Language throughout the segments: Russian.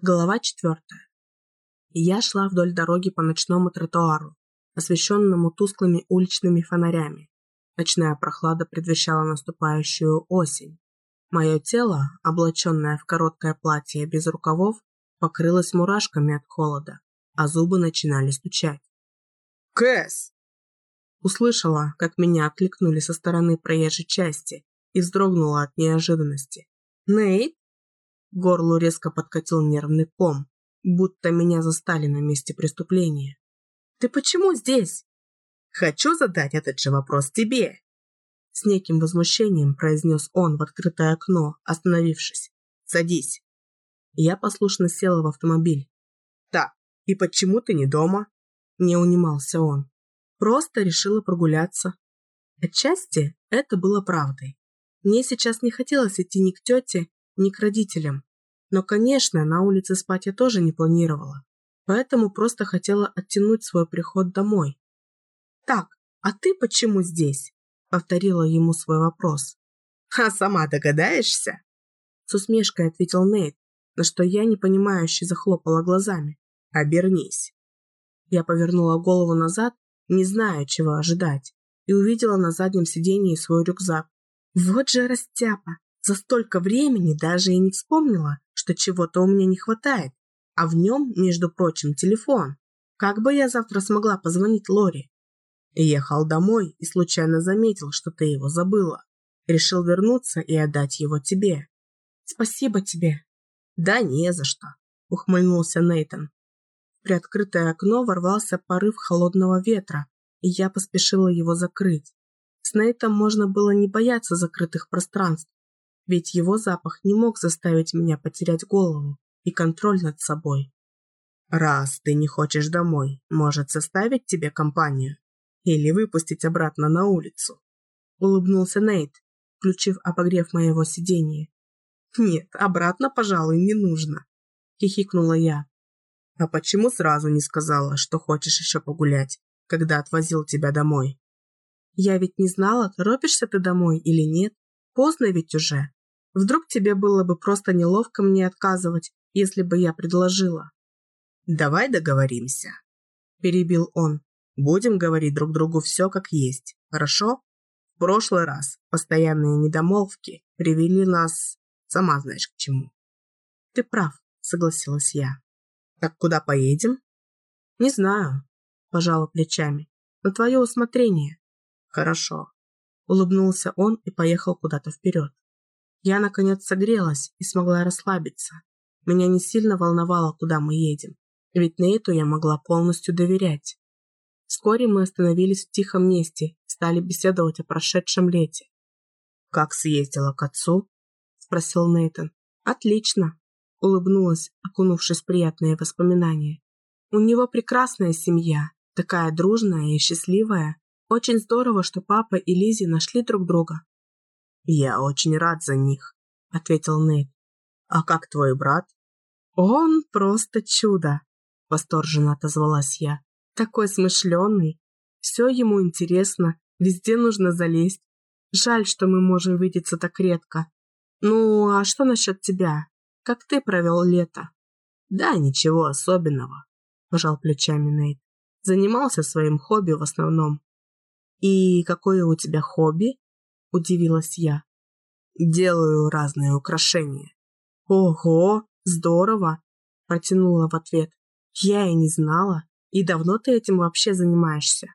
Глава четвертая. Я шла вдоль дороги по ночному тротуару, освещенному тусклыми уличными фонарями. Ночная прохлада предвещала наступающую осень. Мое тело, облаченное в короткое платье без рукавов, покрылось мурашками от холода, а зубы начинали стучать. «Кэс!» Услышала, как меня окликнули со стороны проезжей части и вздрогнула от неожиданности. «Нейт?» Горлу резко подкатил нервный ком, будто меня застали на месте преступления. «Ты почему здесь?» «Хочу задать этот же вопрос тебе!» С неким возмущением произнес он в открытое окно, остановившись. «Садись!» Я послушно села в автомобиль. «Так, и почему ты не дома?» Не унимался он. Просто решила прогуляться. Отчасти это было правдой. Мне сейчас не хотелось идти ни к тете, ни к родителям. Но, конечно, на улице спать я тоже не планировала, поэтому просто хотела оттянуть свой приход домой. «Так, а ты почему здесь?» – повторила ему свой вопрос. «А сама догадаешься?» С усмешкой ответил Нейт, на что я непонимающе захлопала глазами. «Обернись». Я повернула голову назад, не зная, чего ожидать, и увидела на заднем сидении свой рюкзак. Вот же растяпа! За столько времени даже и не вспомнила, что чего-то у меня не хватает, а в нем, между прочим, телефон. Как бы я завтра смогла позвонить Лори? Ехал домой и случайно заметил, что ты его забыла. Решил вернуться и отдать его тебе. Спасибо тебе. Да не за что, ухмыльнулся Нейтон. В приоткрытое окно ворвался порыв холодного ветра, и я поспешила его закрыть. С Нейтом можно было не бояться закрытых пространств, ведь его запах не мог заставить меня потерять голову и контроль над собой. «Раз ты не хочешь домой, может составить тебе компанию? Или выпустить обратно на улицу?» Улыбнулся Нейт, включив обогрев моего сидения. «Нет, обратно, пожалуй, не нужно», – хихикнула я. «А почему сразу не сказала, что хочешь еще погулять, когда отвозил тебя домой?» «Я ведь не знала, торопишься ты домой или нет. Поздно ведь уже. Вдруг тебе было бы просто неловко мне отказывать, если бы я предложила. «Давай договоримся», – перебил он. «Будем говорить друг другу все как есть, хорошо? В прошлый раз постоянные недомолвки привели нас, сама знаешь к чему». «Ты прав», – согласилась я. «Так куда поедем?» «Не знаю», – пожала плечами. «На твое усмотрение». «Хорошо», – улыбнулся он и поехал куда-то вперед. Я, наконец, согрелась и смогла расслабиться. Меня не сильно волновало, куда мы едем, ведь Нейту я могла полностью доверять. Вскоре мы остановились в тихом месте и стали беседовать о прошедшем лете. «Как съездила к отцу?» – спросил Нейтан. «Отлично», – улыбнулась, окунувшись в приятные воспоминания. «У него прекрасная семья, такая дружная и счастливая. Очень здорово, что папа и Лизи нашли друг друга. «Я очень рад за них», — ответил Нейт. «А как твой брат?» «Он просто чудо», — восторженно отозвалась я. «Такой смышленый. Все ему интересно, везде нужно залезть. Жаль, что мы можем видеться так редко. Ну, а что насчет тебя? Как ты провел лето?» «Да, ничего особенного», – пожал плечами Нейт. «Занимался своим хобби в основном». «И какое у тебя хобби?» – удивилась я. «Делаю разные украшения». «Ого, здорово!» – протянула в ответ. «Я и не знала. И давно ты этим вообще занимаешься?»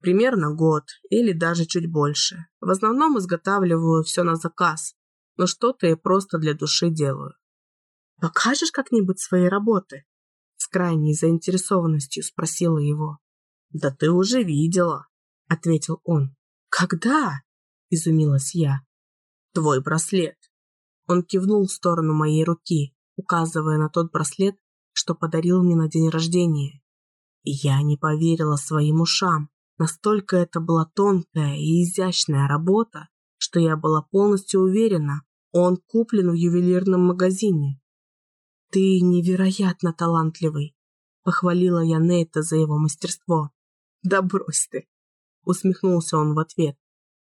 «Примерно год или даже чуть больше. В основном изготавливаю все на заказ, но что-то и просто для души делаю». «Покажешь как-нибудь свои работы?» С крайней заинтересованностью спросила его. «Да ты уже видела», — ответил он. «Когда?» Изумилась я. «Твой браслет!» Он кивнул в сторону моей руки, указывая на тот браслет, что подарил мне на день рождения. И я не поверила своим ушам. Настолько это была тонкая и изящная работа, что я была полностью уверена, он куплен в ювелирном магазине. «Ты невероятно талантливый», – похвалила я Нейта за его мастерство. «Да брось ты!» – усмехнулся он в ответ.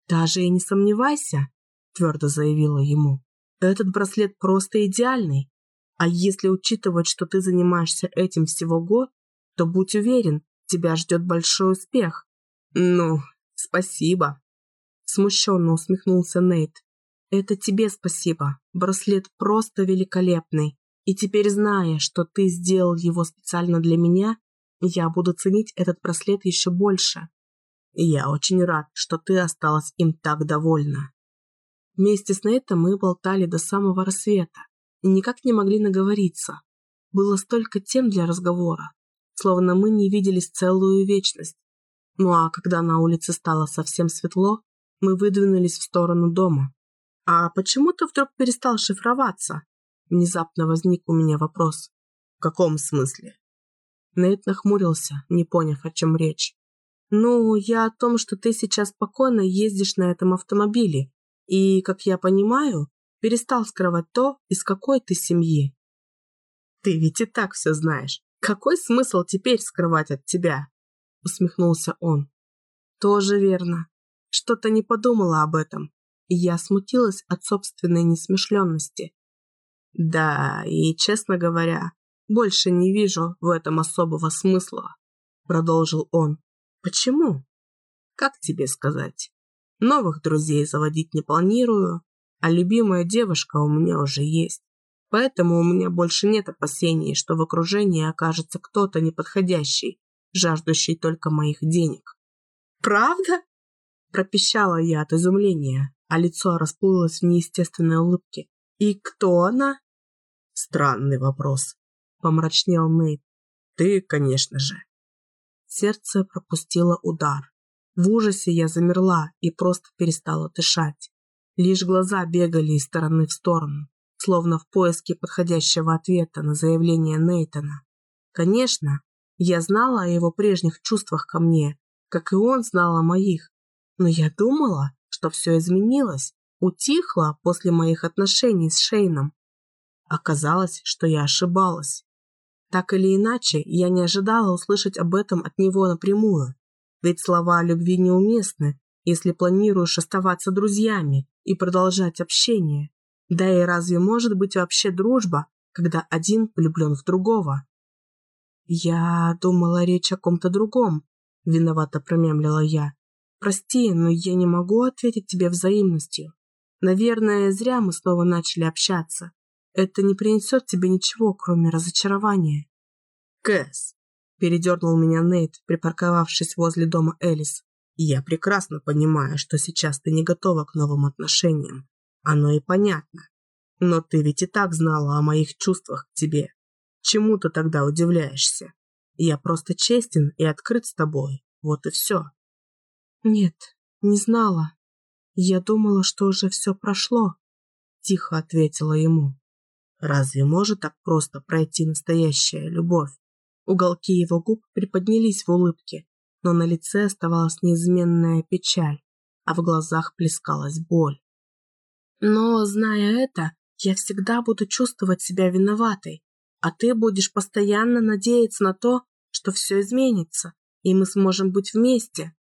«Даже и не сомневайся», – твердо заявила ему. «Этот браслет просто идеальный. А если учитывать, что ты занимаешься этим всего год, то будь уверен, тебя ждет большой успех. Ну, спасибо. Смущенно усмехнулся Нейт. Это тебе спасибо. Браслет просто великолепный. И теперь, зная, что ты сделал его специально для меня, я буду ценить этот браслет еще больше. Я очень рад, что ты осталась им так довольна. Вместе с Нейтом мы болтали до самого рассвета и никак не могли наговориться. Было столько тем для разговора, словно мы не виделись целую вечность. Ну а когда на улице стало совсем светло, мы выдвинулись в сторону дома. «А почему ты вдруг перестал шифроваться?» Внезапно возник у меня вопрос. «В каком смысле?» Нейт нахмурился, не поняв, о чем речь. «Ну, я о том, что ты сейчас спокойно ездишь на этом автомобиле, и, как я понимаю, перестал скрывать то, из какой ты семьи. Ты ведь и так все знаешь. Какой смысл теперь скрывать от тебя? Усмехнулся он. Тоже верно. Что-то не подумала об этом, и я смутилась от собственной несмышленности. Да, и, честно говоря, больше не вижу в этом особого смысла, продолжил он. Почему? Как тебе сказать? Новых друзей заводить не планирую, а любимая девушка у меня уже есть. Поэтому у меня больше нет опасений, что в окружении окажется кто-то неподходящий, жаждущий только моих денег. «Правда?» – пропищала я от изумления, а лицо расплылось в неестественной улыбке. «И кто она?» «Странный вопрос», – помрачнел Нейт. «Ты, конечно же». Сердце пропустило удар. В ужасе я замерла и просто перестала дышать. Лишь глаза бегали из стороны в сторону, словно в поиске подходящего ответа на заявление Нейтона. Конечно, я знала о его прежних чувствах ко мне, как и он знал о моих, но я думала, что все изменилось, утихло после моих отношений с Шейном. Оказалось, что я ошибалась. Так или иначе, я не ожидала услышать об этом от него напрямую. Ведь слова о любви неуместны, если планируешь оставаться друзьями и продолжать общение. Да и разве может быть вообще дружба, когда один влюблен в другого? Я думала речь о ком-то другом, виновато промямлила я. Прости, но я не могу ответить тебе взаимностью. Наверное, зря мы снова начали общаться. Это не принесет тебе ничего, кроме разочарования. Кэс, Передернул меня Нейт, припарковавшись возле дома Элис. «Я прекрасно понимаю, что сейчас ты не готова к новым отношениям. Оно и понятно. Но ты ведь и так знала о моих чувствах к тебе. Чему ты тогда удивляешься? Я просто честен и открыт с тобой. Вот и все». «Нет, не знала. Я думала, что уже все прошло», – тихо ответила ему. «Разве может так просто пройти настоящая любовь? Уголки его губ приподнялись в улыбке, но на лице оставалась неизменная печаль, а в глазах плескалась боль. Но, зная это, я всегда буду чувствовать себя виноватой, а ты будешь постоянно надеяться на то, что все изменится, и мы сможем быть вместе.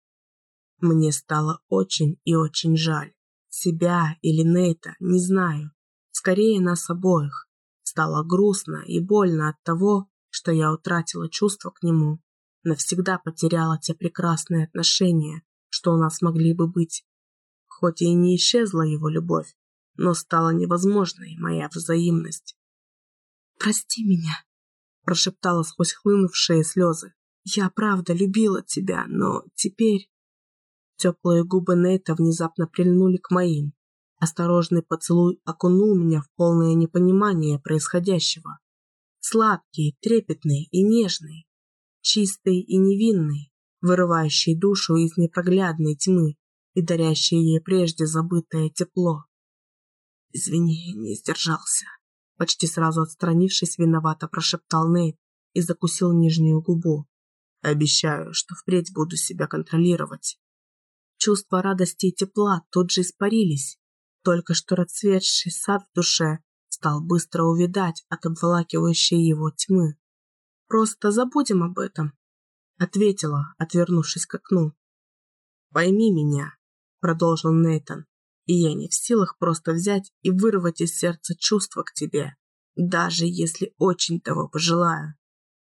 Мне стало очень и очень жаль. Себя или Нейта, не знаю. Скорее нас обоих. Стало грустно и больно от того, что я утратила чувство к нему, навсегда потеряла те прекрасные отношения, что у нас могли бы быть. Хоть и не исчезла его любовь, но стала невозможной моя взаимность. «Прости меня», – прошептала сквозь хлынувшие слезы. «Я правда любила тебя, но теперь...» Теплые губы Нейта внезапно прильнули к моим. Осторожный поцелуй окунул меня в полное непонимание происходящего сладкий, трепетный и нежный, чистый и невинный, вырывающий душу из непроглядной тьмы и дарящий ей прежде забытое тепло. «Извини, не сдержался», — почти сразу отстранившись, виновато прошептал Нейт и закусил нижнюю губу. «Обещаю, что впредь буду себя контролировать». Чувства радости и тепла тут же испарились. Только что расцветший сад в душе стал быстро увидать от обволакивающей его тьмы. «Просто забудем об этом», — ответила, отвернувшись к окну. «Пойми меня», — продолжил Нейтан, «и я не в силах просто взять и вырвать из сердца чувства к тебе. даже если очень того пожелаю.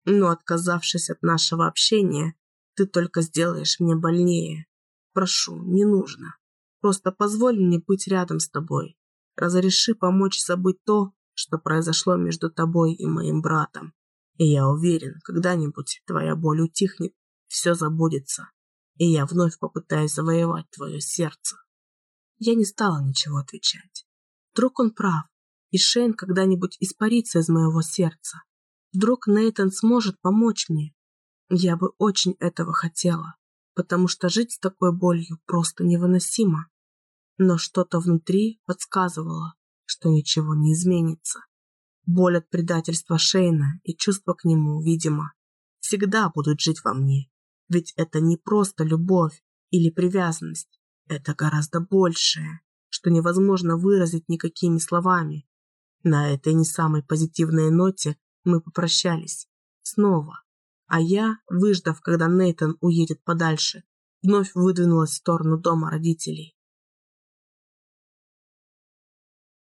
Но отказавшись от нашего общения, ты только сделаешь мне больнее. Прошу, не нужно. Просто позволь мне быть рядом с тобой. Разреши помочь забыть то, что произошло между тобой и моим братом. И я уверен, когда-нибудь твоя боль утихнет, все забудется, и я вновь попытаюсь завоевать твое сердце. Я не стала ничего отвечать. Вдруг он прав, и Шейн когда-нибудь испарится из моего сердца. Вдруг Нейтан сможет помочь мне. Я бы очень этого хотела, потому что жить с такой болью просто невыносимо. Но что-то внутри подсказывало, что ничего не изменится. Боль от предательства Шейна и чувства к нему, видимо, всегда будут жить во мне. Ведь это не просто любовь или привязанность. Это гораздо большее, что невозможно выразить никакими словами. На этой не самой позитивной ноте мы попрощались. Снова. А я, выждав, когда Нейтан уедет подальше, вновь выдвинулась в сторону дома родителей.